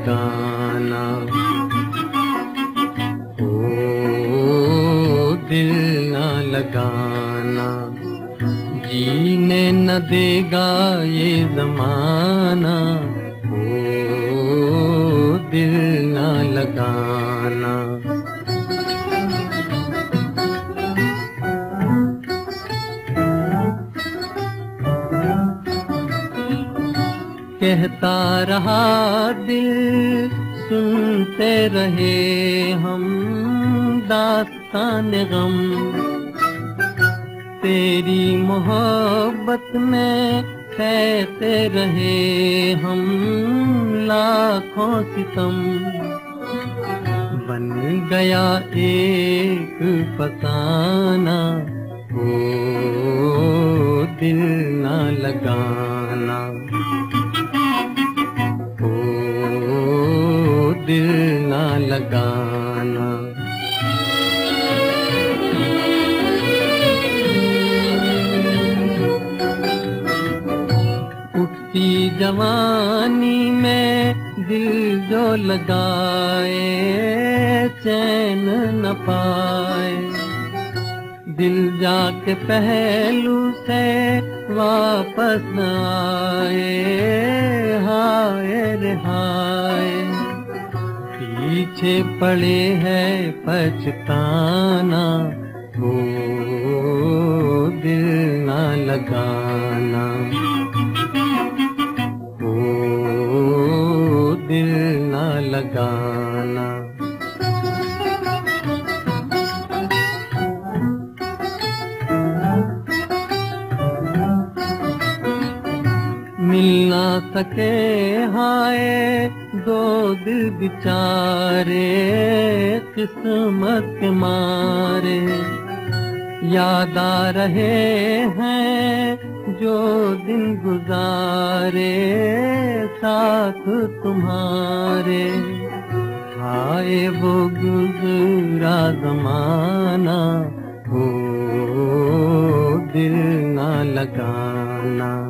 दिल ना लगाना ओ, दिल न लगाना। जीने न देगा ये जमाना। ओ, दिल न लगाना। कहता रहा, दिल सुनते रहे हम, दास्तान गम। तेरी मोहब्बत में कहते रहे हम, लाखों सितम बन गया एक फसाना ओ, दिल ना लगाना ओ दिल ना लगाना। उठती जवानी में दिल जो लगाए चैन न पाए। दिल जाके पहलू से वापस न आए, हाय रे पीछे पड़े है पछताना वो दिल ना लगाना। ओ दिल ना लगाना। मिल ना सके, हाय, दो दिल बिचारे, किस्मत के मारे। याद आ रहे हैं जो दिन गुजारे, साथ तुम्हारे। हाय, वो गुजरा जमाना, हो दिल ना लगाना।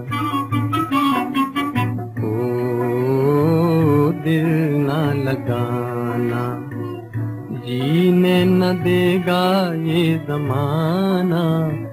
जीने न देगा ये जमाना।